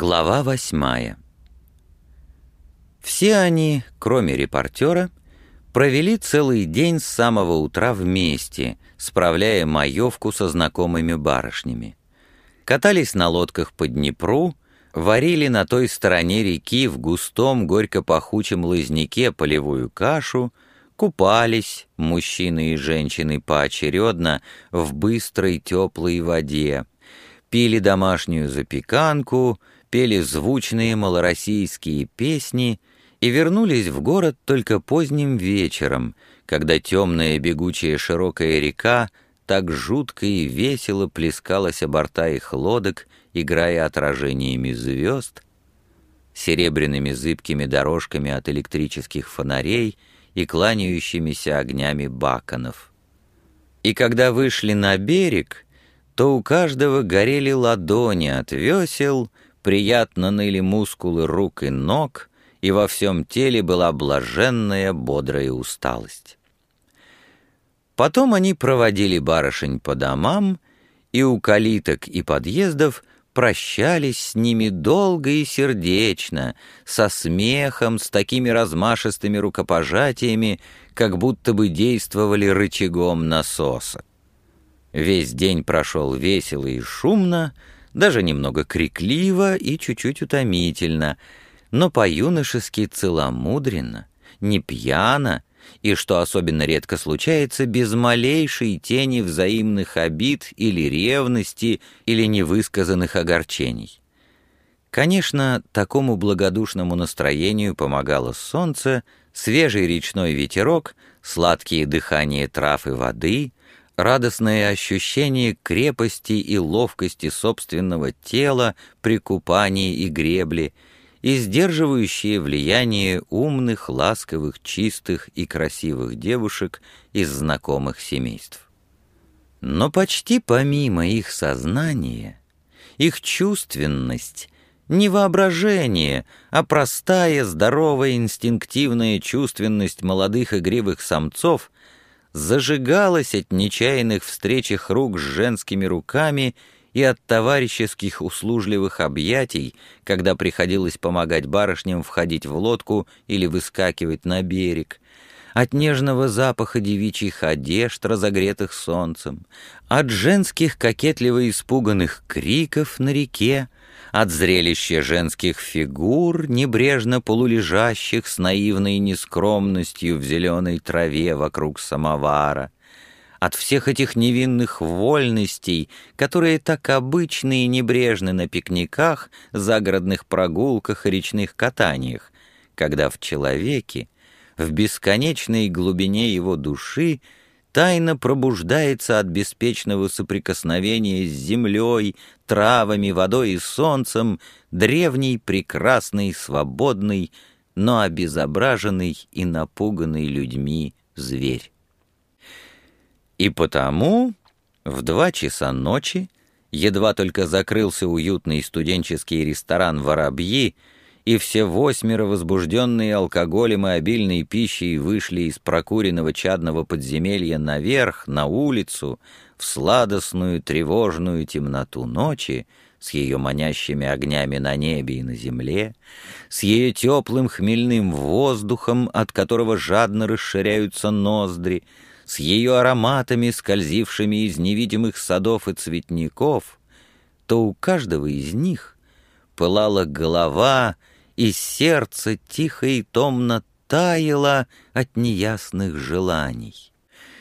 Глава восьмая. Все они, кроме репортера, провели целый день с самого утра вместе, справляя маевку со знакомыми барышнями. Катались на лодках по Днепру, варили на той стороне реки в густом горько-пахучем лозняке полевую кашу, купались, мужчины и женщины поочередно, в быстрой теплой воде, пили домашнюю запеканку — пели звучные малороссийские песни и вернулись в город только поздним вечером, когда темная бегучая широкая река так жутко и весело плескалась о борта их лодок, играя отражениями звезд, серебряными зыбкими дорожками от электрических фонарей и кланяющимися огнями баконов. И когда вышли на берег, то у каждого горели ладони от весел, приятно ныли мускулы рук и ног, и во всем теле была блаженная, бодрая усталость. Потом они проводили барышень по домам, и у калиток и подъездов прощались с ними долго и сердечно, со смехом, с такими размашистыми рукопожатиями, как будто бы действовали рычагом насоса. Весь день прошел весело и шумно, даже немного крикливо и чуть-чуть утомительно, но по-юношески целомудренно, не пьяно и, что особенно редко случается, без малейшей тени взаимных обид или ревности или невысказанных огорчений. Конечно, такому благодушному настроению помогало солнце, свежий речной ветерок, сладкие дыхания трав и воды — радостное ощущение крепости и ловкости собственного тела при купании и гребле и сдерживающее влияние умных, ласковых, чистых и красивых девушек из знакомых семейств. Но почти помимо их сознания, их чувственность — не воображение, а простая, здоровая, инстинктивная чувственность молодых игривых самцов зажигалась от нечаянных встречах рук с женскими руками и от товарищеских услужливых объятий, когда приходилось помогать барышням входить в лодку или выскакивать на берег, от нежного запаха девичьих одежд, разогретых солнцем, от женских кокетливо испуганных криков на реке, от зрелища женских фигур, небрежно полулежащих с наивной нескромностью в зеленой траве вокруг самовара, от всех этих невинных вольностей, которые так обычны и небрежны на пикниках, загородных прогулках и речных катаниях, когда в человеке, в бесконечной глубине его души, тайно пробуждается от беспечного соприкосновения с землей, травами, водой и солнцем древний, прекрасный, свободный, но обезображенный и напуганный людьми зверь. И потому в два часа ночи, едва только закрылся уютный студенческий ресторан «Воробьи», и все восьмеро, возбужденные алкоголем и обильной пищей, вышли из прокуренного чадного подземелья наверх, на улицу, в сладостную тревожную темноту ночи, с ее манящими огнями на небе и на земле, с ее теплым хмельным воздухом, от которого жадно расширяются ноздри, с ее ароматами, скользившими из невидимых садов и цветников, то у каждого из них пылала голова — и сердце тихо и томно таяло от неясных желаний.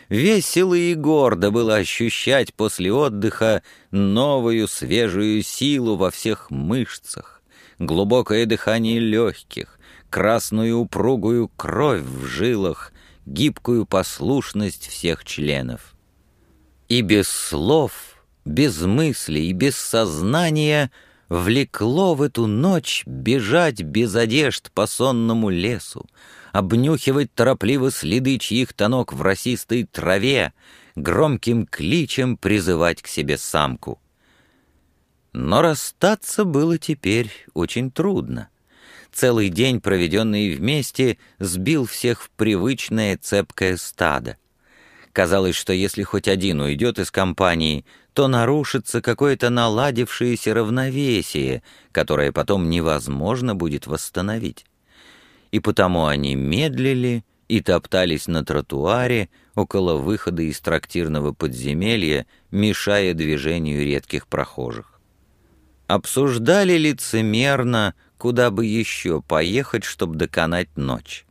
Весело и гордо было ощущать после отдыха новую свежую силу во всех мышцах, глубокое дыхание легких, красную упругую кровь в жилах, гибкую послушность всех членов. И без слов, без мыслей, без сознания — влекло в эту ночь бежать без одежд по сонному лесу, обнюхивать торопливо следы чьих-то ног в росистой траве, громким кличем призывать к себе самку. Но расстаться было теперь очень трудно. Целый день, проведенный вместе, сбил всех в привычное цепкое стадо. Казалось, что если хоть один уйдет из компании, то нарушится какое-то наладившееся равновесие, которое потом невозможно будет восстановить. И потому они медлили и топтались на тротуаре около выхода из трактирного подземелья, мешая движению редких прохожих. Обсуждали лицемерно, куда бы еще поехать, чтобы доконать ночь.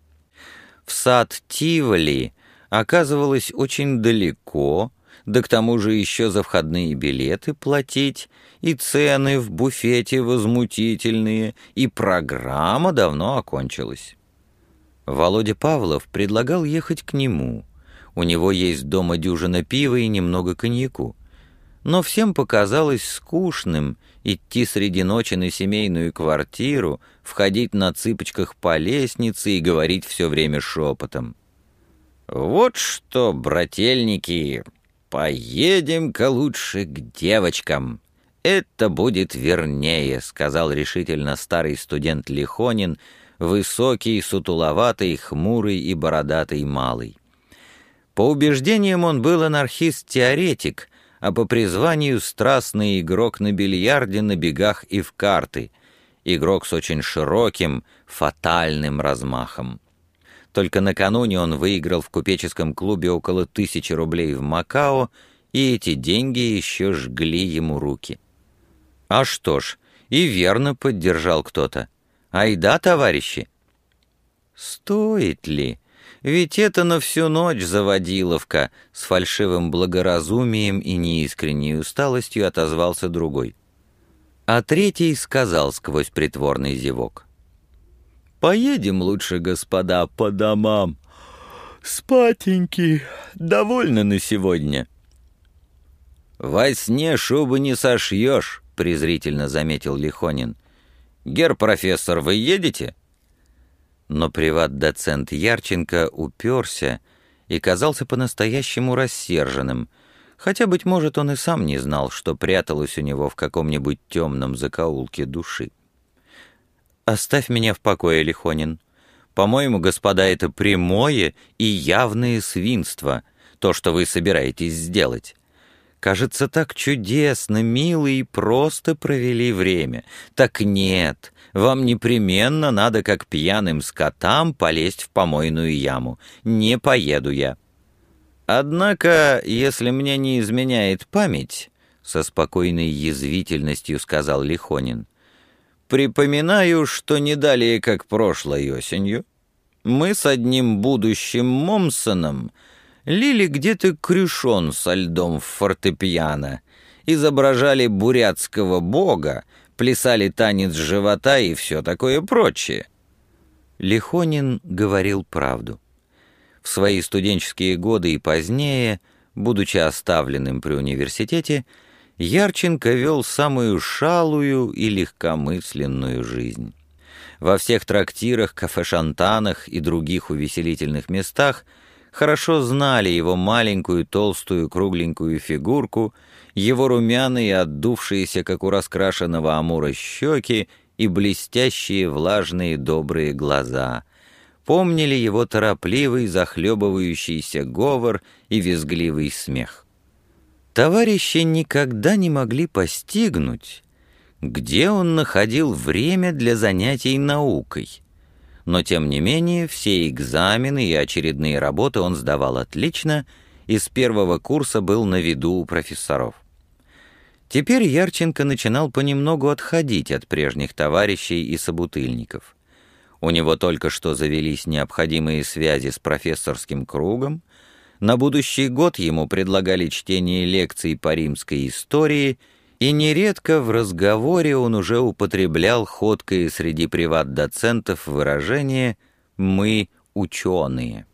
В сад Тиволи оказывалось очень далеко, да к тому же еще за входные билеты платить, и цены в буфете возмутительные, и программа давно окончилась. Володя Павлов предлагал ехать к нему. У него есть дома дюжина пива и немного коньяку. Но всем показалось скучным идти среди ночи на семейную квартиру, входить на цыпочках по лестнице и говорить все время шепотом. «Вот что, брательники, поедем-ка лучше к девочкам. Это будет вернее», — сказал решительно старый студент Лихонин, высокий, сутуловатый, хмурый и бородатый малый. По убеждениям он был анархист-теоретик, а по призванию страстный игрок на бильярде, на бегах и в карты. Игрок с очень широким, фатальным размахом. Только накануне он выиграл в купеческом клубе около тысячи рублей в Макао, и эти деньги еще жгли ему руки. А что ж, и верно поддержал кто-то. Айда, товарищи! Стоит ли? Ведь это на всю ночь заводиловка, с фальшивым благоразумием и неискренней усталостью отозвался другой. А третий сказал сквозь притворный зевок. «Поедем лучше, господа, по домам. Спатеньки, довольно на сегодня». «Во сне шубы не сошьешь», — презрительно заметил Лихонин. «Гер профессор, вы едете?» Но приват-доцент Ярченко уперся и казался по-настоящему рассерженным, хотя, быть может, он и сам не знал, что пряталось у него в каком-нибудь темном закоулке души. «Оставь меня в покое, Лихонин. По-моему, господа, это прямое и явное свинство, то, что вы собираетесь сделать. Кажется, так чудесно, мило и просто провели время. Так нет, вам непременно надо, как пьяным скотам, полезть в помойную яму. Не поеду я. Однако, если мне не изменяет память, со спокойной язвительностью сказал Лихонин, припоминаю, что не далее, как прошлой осенью, мы с одним будущим Момсоном лили где-то крюшон со льдом в фортепиано, изображали бурятского бога, плясали танец живота и все такое прочее. Лихонин говорил правду. В свои студенческие годы и позднее, будучи оставленным при университете, Ярченко вел самую шалую и легкомысленную жизнь. Во всех трактирах, кафе-шантанах и других увеселительных местах хорошо знали его маленькую, толстую, кругленькую фигурку — его румяные, отдувшиеся, как у раскрашенного амура, щеки и блестящие, влажные, добрые глаза. Помнили его торопливый, захлебывающийся говор и визгливый смех. Товарищи никогда не могли постигнуть, где он находил время для занятий наукой. Но, тем не менее, все экзамены и очередные работы он сдавал отлично — и с первого курса был на виду у профессоров. Теперь Ярченко начинал понемногу отходить от прежних товарищей и собутыльников. У него только что завелись необходимые связи с профессорским кругом, на будущий год ему предлагали чтение лекций по римской истории, и нередко в разговоре он уже употреблял ходкое среди приват-доцентов выражение «мы ученые».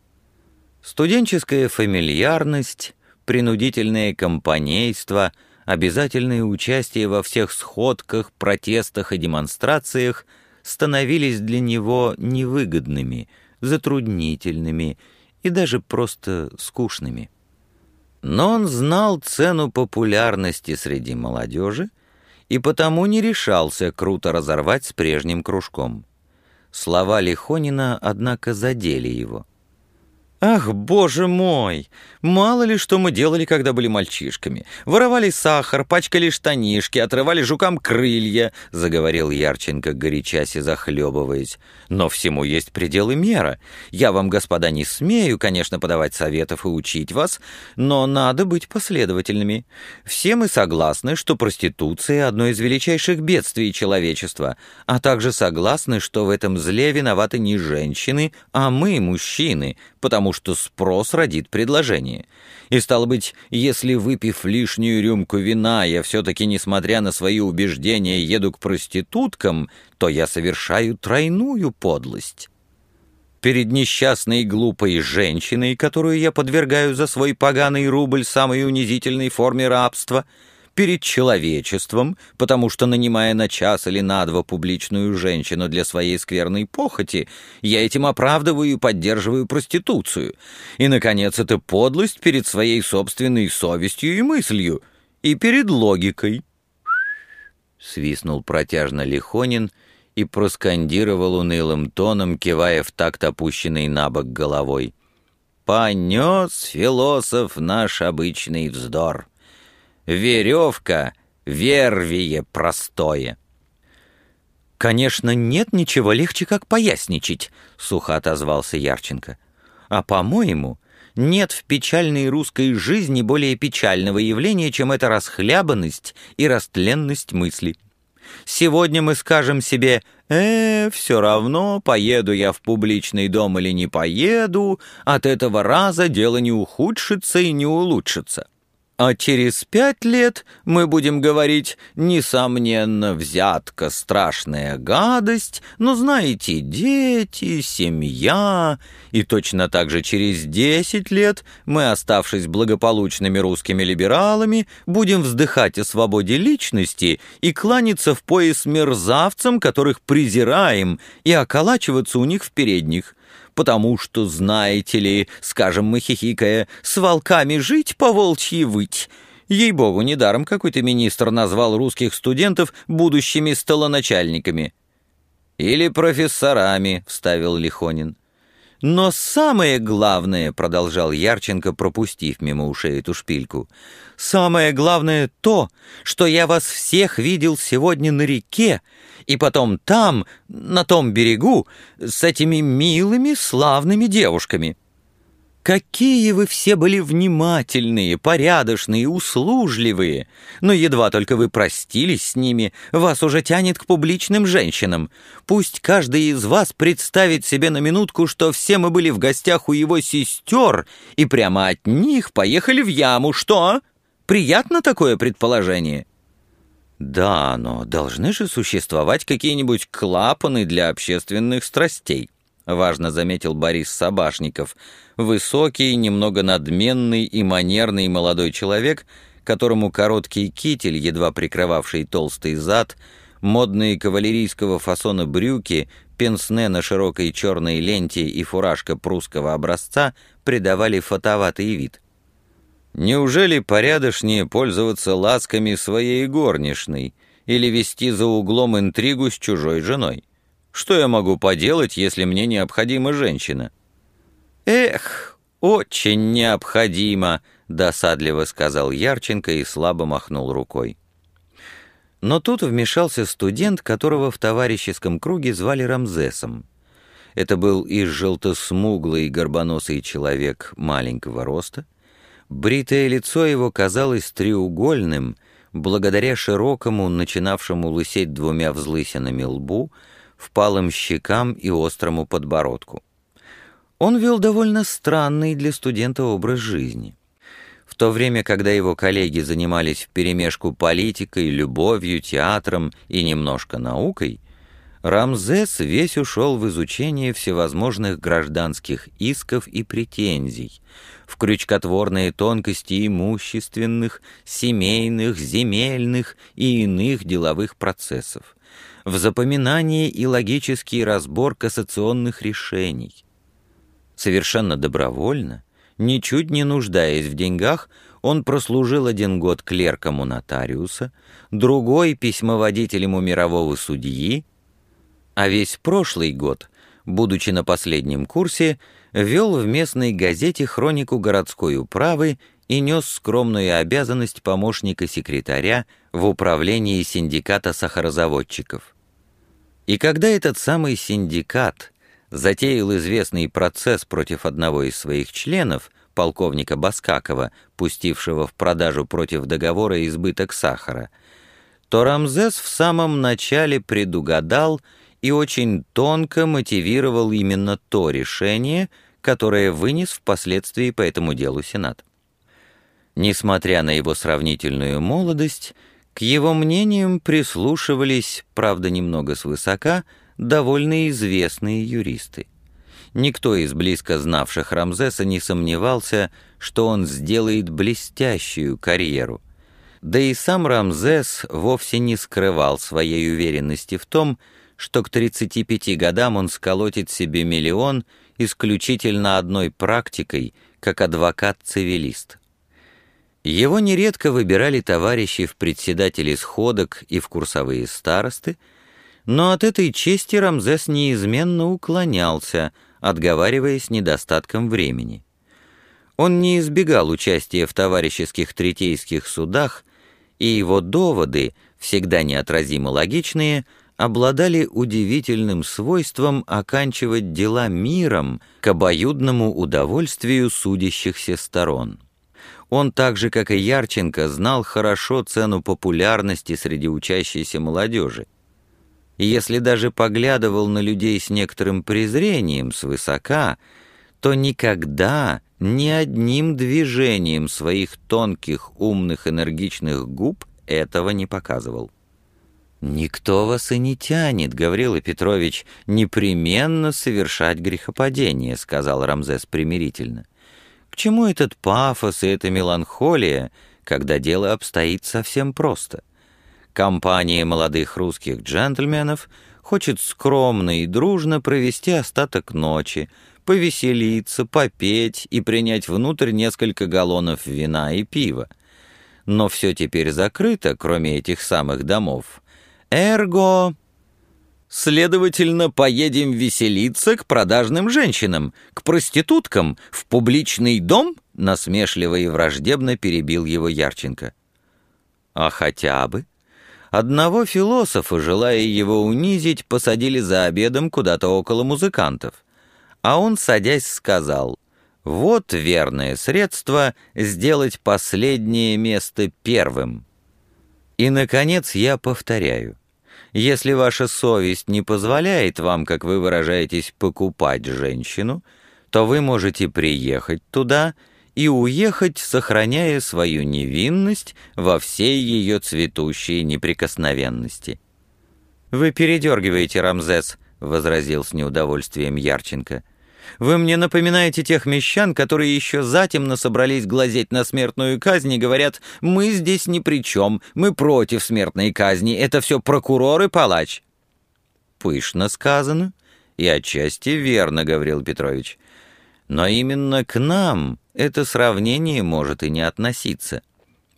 Студенческая фамильярность, принудительное компанейство, обязательное участие во всех сходках, протестах и демонстрациях становились для него невыгодными, затруднительными и даже просто скучными. Но он знал цену популярности среди молодежи и потому не решался круто разорвать с прежним кружком. Слова Лихонина, однако, задели его. Ах, боже мой! Мало ли, что мы делали, когда были мальчишками. Воровали сахар, пачкали штанишки, отрывали жукам крылья, — заговорил Ярченко, горячась и захлебываясь. Но всему есть пределы мера. Я вам, господа, не смею, конечно, подавать советов и учить вас, но надо быть последовательными. Все мы согласны, что проституция — одно из величайших бедствий человечества, а также согласны, что в этом зле виноваты не женщины, а мы, мужчины, потому что спрос родит предложение. И стало быть, если, выпив лишнюю рюмку вина, я все-таки, несмотря на свои убеждения, еду к проституткам, то я совершаю тройную подлость. Перед несчастной глупой женщиной, которую я подвергаю за свой поганый рубль самой унизительной форме рабства — перед человечеством, потому что, нанимая на час или на два публичную женщину для своей скверной похоти, я этим оправдываю и поддерживаю проституцию. И, наконец, это подлость перед своей собственной совестью и мыслью, и перед логикой. Свистнул протяжно Лихонин и проскандировал унылым тоном, кивая в такт опущенной на бок головой. «Понес философ наш обычный вздор» веревка — вервие простое. «Конечно, нет ничего легче, как поясничать», — сухо отозвался Ярченко. «А, по-моему, нет в печальной русской жизни более печального явления, чем эта расхлябанность и растленность мысли. Сегодня мы скажем себе «Э, все равно, поеду я в публичный дом или не поеду, от этого раза дело не ухудшится и не улучшится». А через пять лет мы будем говорить, несомненно, взятка — страшная гадость, но, знаете, дети, семья. И точно так же через десять лет мы, оставшись благополучными русскими либералами, будем вздыхать о свободе личности и кланяться в пояс мерзавцам, которых презираем, и околачиваться у них в передних потому что, знаете ли, скажем мы хихикая, с волками жить, по волчьи выть. Ей-богу, недаром какой-то министр назвал русских студентов будущими столоначальниками. «Или профессорами», — вставил Лихонин. «Но самое главное», — продолжал Ярченко, пропустив мимо ушей эту шпильку, «самое главное то, что я вас всех видел сегодня на реке, и потом там, на том берегу, с этими милыми, славными девушками». Какие вы все были внимательные, порядочные, услужливые. Но едва только вы простились с ними, вас уже тянет к публичным женщинам. Пусть каждый из вас представит себе на минутку, что все мы были в гостях у его сестер и прямо от них поехали в яму. Что? Приятно такое предположение? Да, но должны же существовать какие-нибудь клапаны для общественных страстей. — важно заметил Борис Собашников, высокий, немного надменный и манерный молодой человек, которому короткий китель, едва прикрывавший толстый зад, модные кавалерийского фасона брюки, пенсне на широкой черной ленте и фуражка прусского образца придавали фотоватый вид. Неужели порядочнее пользоваться ласками своей горничной или вести за углом интригу с чужой женой? Что я могу поделать, если мне необходима женщина?» «Эх, очень необходимо», — досадливо сказал Ярченко и слабо махнул рукой. Но тут вмешался студент, которого в товарищеском круге звали Рамзесом. Это был и желтосмуглый горбоносый человек маленького роста. Бритое лицо его казалось треугольным, благодаря широкому, начинавшему лысеть двумя взлысинами лбу, впалым щекам и острому подбородку. Он вел довольно странный для студента образ жизни. В то время, когда его коллеги занимались вперемешку политикой, любовью, театром и немножко наукой, Рамзес весь ушел в изучение всевозможных гражданских исков и претензий, в крючкотворные тонкости имущественных, семейных, земельных и иных деловых процессов, в запоминание и логический разбор кассационных решений. Совершенно добровольно, ничуть не нуждаясь в деньгах, он прослужил один год клерком у нотариуса, другой — письмоводителем у мирового судьи, а весь прошлый год, будучи на последнем курсе, вел в местной газете хронику городской управы и нес скромную обязанность помощника секретаря в управлении синдиката сахарозаводчиков. И когда этот самый синдикат затеял известный процесс против одного из своих членов, полковника Баскакова, пустившего в продажу против договора избыток сахара, то Рамзес в самом начале предугадал и очень тонко мотивировал именно то решение, которое вынес впоследствии по этому делу Сенат. Несмотря на его сравнительную молодость, к его мнениям прислушивались, правда немного свысока, довольно известные юристы. Никто из близко знавших Рамзеса не сомневался, что он сделает блестящую карьеру. Да и сам Рамзес вовсе не скрывал своей уверенности в том, что к 35 годам он сколотит себе миллион исключительно одной практикой, как адвокат-цивилист. Его нередко выбирали товарищи в председатели сходок и в курсовые старосты, но от этой чести Рамзес неизменно уклонялся, отговариваясь недостатком времени. Он не избегал участия в товарищеских третейских судах, и его доводы, всегда неотразимо логичные, обладали удивительным свойством оканчивать дела миром к обоюдному удовольствию судящихся сторон. Он так же, как и Ярченко, знал хорошо цену популярности среди учащейся молодежи и если даже поглядывал на людей с некоторым презрением свысока, то никогда ни одним движением своих тонких, умных, энергичных губ этого не показывал. «Никто вас и не тянет, Гаврила Петрович, непременно совершать грехопадение», — сказал Рамзес примирительно. «К чему этот пафос и эта меланхолия, когда дело обстоит совсем просто?» Компания молодых русских джентльменов хочет скромно и дружно провести остаток ночи, повеселиться, попеть и принять внутрь несколько галлонов вина и пива. Но все теперь закрыто, кроме этих самых домов. Эрго... Следовательно, поедем веселиться к продажным женщинам, к проституткам, в публичный дом?» Насмешливо и враждебно перебил его Ярченко. «А хотя бы?» Одного философа, желая его унизить, посадили за обедом куда-то около музыкантов. А он, садясь, сказал, «Вот верное средство сделать последнее место первым». И, наконец, я повторяю, если ваша совесть не позволяет вам, как вы выражаетесь, покупать женщину, то вы можете приехать туда и, уехать, сохраняя свою невинность во всей ее цветущей неприкосновенности. «Вы передергиваете, Рамзес», — возразил с неудовольствием Ярченко. «Вы мне напоминаете тех мещан, которые еще затемно собрались глазеть на смертную казнь и говорят, мы здесь ни при чем, мы против смертной казни, это все прокурор и палач». «Пышно сказано и отчасти верно», — говорил Петрович. «Но именно к нам это сравнение может и не относиться.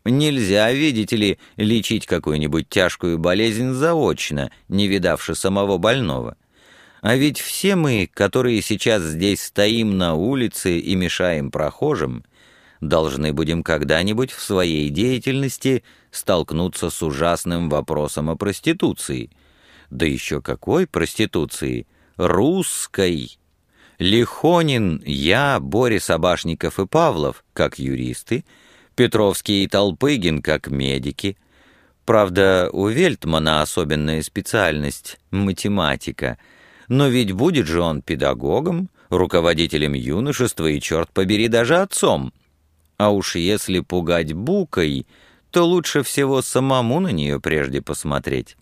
Нельзя, видите ли, лечить какую-нибудь тяжкую болезнь заочно, не видавши самого больного. А ведь все мы, которые сейчас здесь стоим на улице и мешаем прохожим, должны будем когда-нибудь в своей деятельности столкнуться с ужасным вопросом о проституции. Да еще какой проституции? Русской! Лихонин, я, Борис Абашников и Павлов, как юристы, Петровский и Толпыгин, как медики. Правда, у Вельтмана особенная специальность — математика. Но ведь будет же он педагогом, руководителем юношества и, черт побери, даже отцом. А уж если пугать букой, то лучше всего самому на нее прежде посмотреть.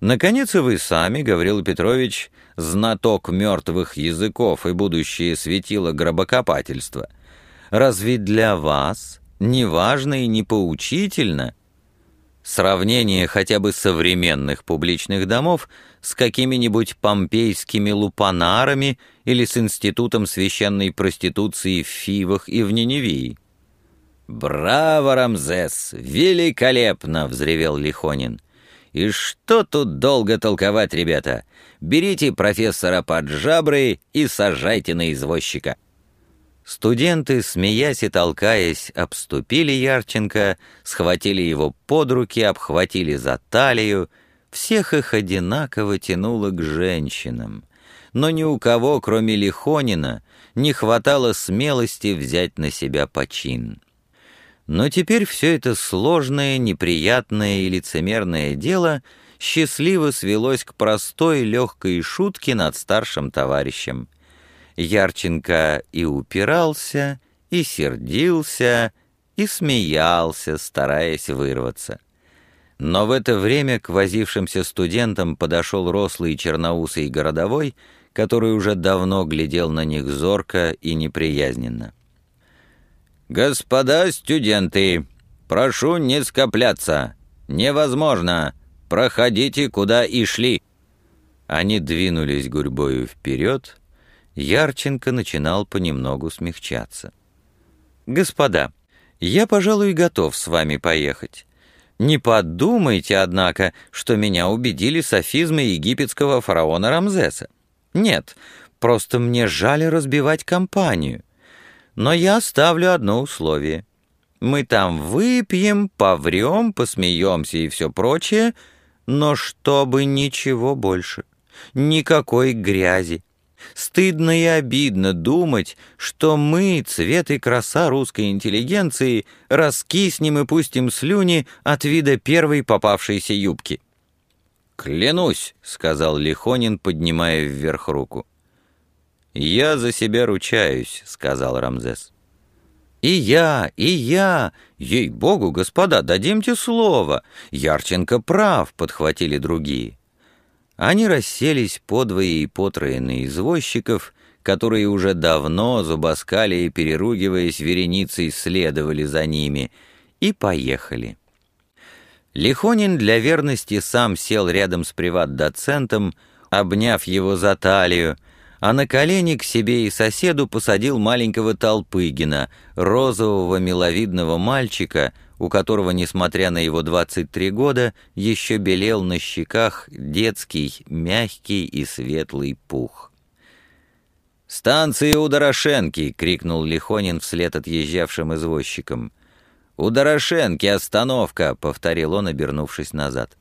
Наконец и вы сами, Гаврил Петрович, знаток мертвых языков и будущее светило гробокопательства. Разве для вас не важно и не поучительно сравнение хотя бы современных публичных домов с какими-нибудь помпейскими лупанарами или с институтом священной проституции в Фивах и в Ниневии? «Браво, Рамзес! Великолепно!» — взревел Лихонин. И что тут долго толковать, ребята? Берите профессора под жабры и сажайте на извозчика». Студенты, смеясь и толкаясь, обступили Ярченко, схватили его под руки, обхватили за талию. Всех их одинаково тянуло к женщинам. Но ни у кого, кроме Лихонина, не хватало смелости взять на себя почин. Но теперь все это сложное, неприятное и лицемерное дело счастливо свелось к простой легкой шутке над старшим товарищем. Ярченко и упирался, и сердился, и смеялся, стараясь вырваться. Но в это время к возившимся студентам подошел рослый черноусый городовой, который уже давно глядел на них зорко и неприязненно. «Господа студенты, прошу не скопляться. Невозможно. Проходите, куда и шли». Они двинулись гурьбою вперед. Ярченко начинал понемногу смягчаться. «Господа, я, пожалуй, готов с вами поехать. Не подумайте, однако, что меня убедили софизмы египетского фараона Рамзеса. Нет, просто мне жаль разбивать компанию. Но я ставлю одно условие. Мы там выпьем, поврем, посмеемся и все прочее, но чтобы ничего больше, никакой грязи. Стыдно и обидно думать, что мы, цвет и краса русской интеллигенции, раскиснем и пустим слюни от вида первой попавшейся юбки. «Клянусь», — сказал Лихонин, поднимая вверх руку. «Я за себя ручаюсь», — сказал Рамзес. «И я, и я! Ей-богу, господа, дадимте слово! Ярченко прав!» — подхватили другие. Они расселись подвое и потрое на извозчиков, которые уже давно, зубоскали и переругиваясь, вереницей следовали за ними, и поехали. Лихонин для верности сам сел рядом с приват-доцентом, обняв его за талию, а на колени к себе и соседу посадил маленького Толпыгина, розового миловидного мальчика, у которого, несмотря на его 23 года, еще белел на щеках детский, мягкий и светлый пух. «Станция у Дорошенки!» — крикнул Лихонин вслед отъезжавшим извозчикам. «У Дорошенки остановка!» — повторил он, обернувшись назад.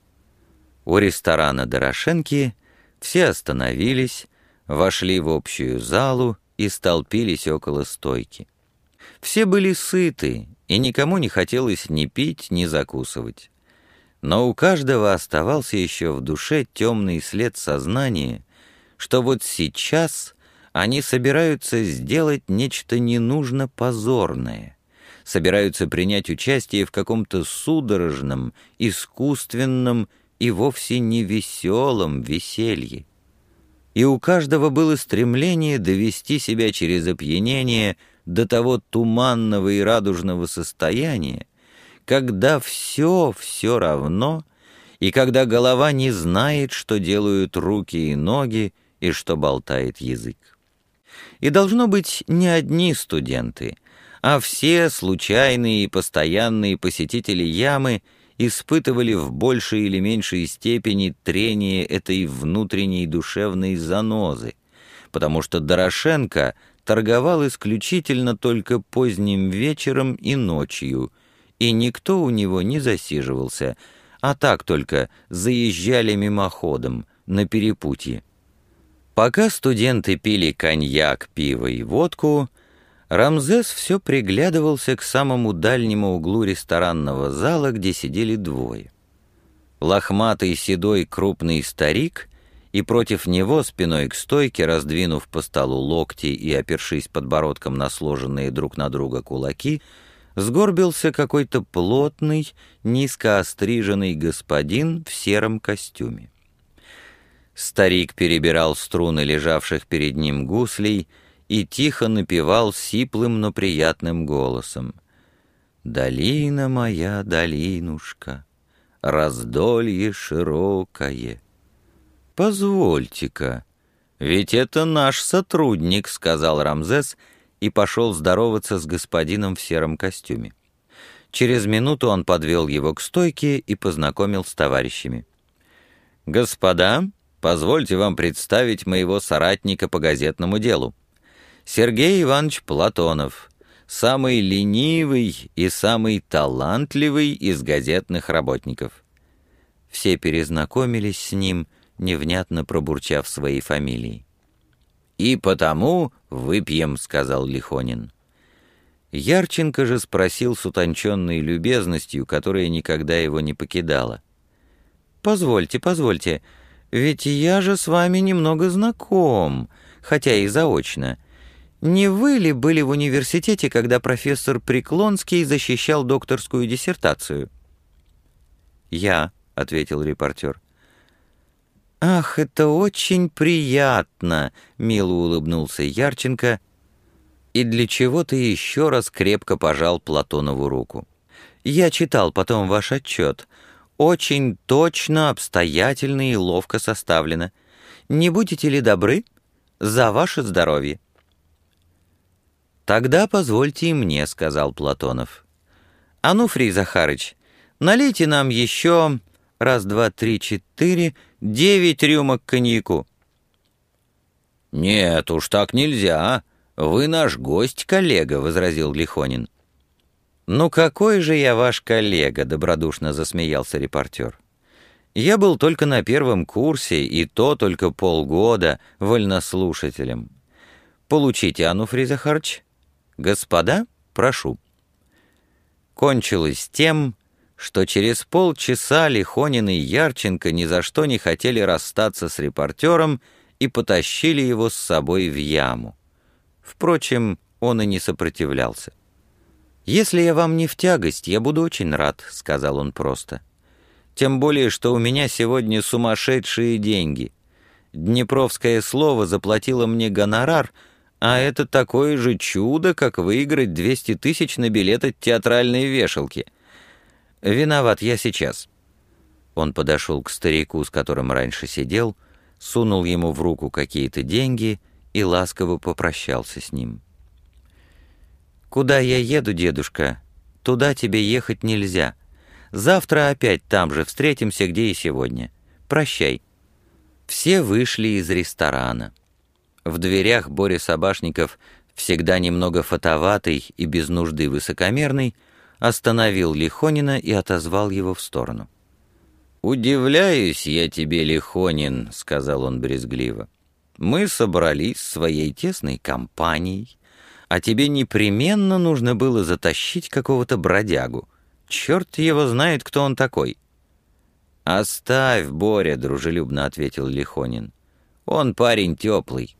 У ресторана Дорошенки все остановились, вошли в общую залу и столпились около стойки. Все были сыты, и никому не хотелось ни пить, ни закусывать. Но у каждого оставался еще в душе темный след сознания, что вот сейчас они собираются сделать нечто ненужно позорное, собираются принять участие в каком-то судорожном, искусственном и вовсе не веселом веселье и у каждого было стремление довести себя через опьянение до того туманного и радужного состояния, когда все все равно, и когда голова не знает, что делают руки и ноги, и что болтает язык. И должно быть не одни студенты, а все случайные и постоянные посетители ямы — испытывали в большей или меньшей степени трение этой внутренней душевной занозы, потому что Дорошенко торговал исключительно только поздним вечером и ночью, и никто у него не засиживался, а так только заезжали мимоходом на перепутье. Пока студенты пили коньяк, пиво и водку — Рамзес все приглядывался к самому дальнему углу ресторанного зала, где сидели двое. Лохматый седой крупный старик и против него спиной к стойке, раздвинув по столу локти и опершись подбородком на сложенные друг на друга кулаки, сгорбился какой-то плотный, низко остриженный господин в сером костюме. Старик перебирал струны лежавших перед ним гуслей — и тихо напевал сиплым, но приятным голосом. «Долина моя, долинушка, раздолье широкое». «Позвольте-ка, ведь это наш сотрудник», — сказал Рамзес и пошел здороваться с господином в сером костюме. Через минуту он подвел его к стойке и познакомил с товарищами. «Господа, позвольте вам представить моего соратника по газетному делу. Сергей Иванович Платонов, самый ленивый и самый талантливый из газетных работников». Все перезнакомились с ним, невнятно пробурчав свои фамилии. «И потому выпьем», — сказал Лихонин. Ярченко же спросил с утонченной любезностью, которая никогда его не покидала. «Позвольте, позвольте, ведь я же с вами немного знаком, хотя и заочно. Не вы ли были в университете, когда профессор Преклонский защищал докторскую диссертацию?» «Я», — ответил репортер. «Ах, это очень приятно!» — мило улыбнулся Ярченко — и для чего ты еще раз крепко пожал Платонову руку. Я читал потом ваш отчет. Очень точно, обстоятельно и ловко составлено. Не будете ли добры? За ваше здоровье. «Тогда позвольте и мне», — сказал Платонов. «А ну, Фрий Захарыч, налейте нам еще раз, два, три, четыре, девять рюмок коньяку». «Нет уж так нельзя», «Вы наш гость, коллега», — возразил Лихонин. «Ну какой же я ваш коллега?» — добродушно засмеялся репортер. «Я был только на первом курсе, и то только полгода, вольнослушателем. Получите, Ануфрий Захарч. Господа, прошу». Кончилось тем, что через полчаса Лихонин и Ярченко ни за что не хотели расстаться с репортером и потащили его с собой в яму. Впрочем, он и не сопротивлялся. «Если я вам не в тягость, я буду очень рад», — сказал он просто. «Тем более, что у меня сегодня сумасшедшие деньги. Днепровское слово заплатило мне гонорар, а это такое же чудо, как выиграть 200 тысяч на билет от театральной вешалки. Виноват я сейчас». Он подошел к старику, с которым раньше сидел, сунул ему в руку какие-то деньги — и ласково попрощался с ним. «Куда я еду, дедушка? Туда тебе ехать нельзя. Завтра опять там же встретимся, где и сегодня. Прощай». Все вышли из ресторана. В дверях Боря Собашников, всегда немного фотоватый и без нужды высокомерный, остановил Лихонина и отозвал его в сторону. «Удивляюсь я тебе, Лихонин», — сказал он брезгливо. Мы собрались своей тесной компанией, а тебе непременно нужно было затащить какого-то бродягу. Черт его знает, кто он такой». «Оставь, Боря», — дружелюбно ответил Лихонин. «Он парень теплый.